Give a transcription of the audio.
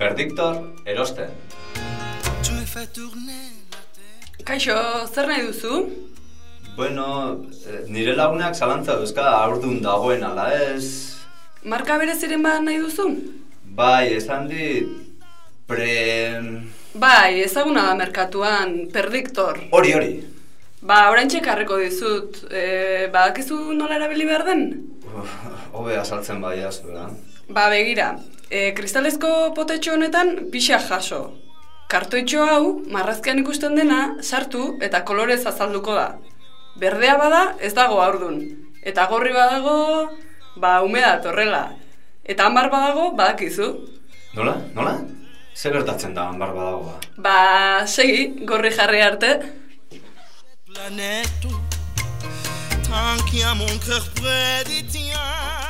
Perdictor erosten. Kaixo, zer nahi duzu? Bueno, eh, nire lagunak zalantza duzka aurdun dagoen ala ez... Marka bereziren bat nahi duzu? Bai, esan dit... Pre... Bai, ezaguna da merkatuan, Perdictor. Hori, hori. Ba, orain txekarreko dizut, e, badakizu nola erabili behar den? Hobe azaltzen bai da. Ba, begira, e, kristalezko potetxo honetan pixa jaso. Kartoitxo hau, marrazkean ikusten dena, sartu eta kolorez azalduko da. Berdea bada, ez dago aurdun. Eta gorri badago, ba, umeda torrela. Eta hanbar badago, badakizu. Nola? Nola? Zer gertatzen da hanbar badagoa? Ba, segi, gorri jarri arte. planète tant a mon cœur près des tiens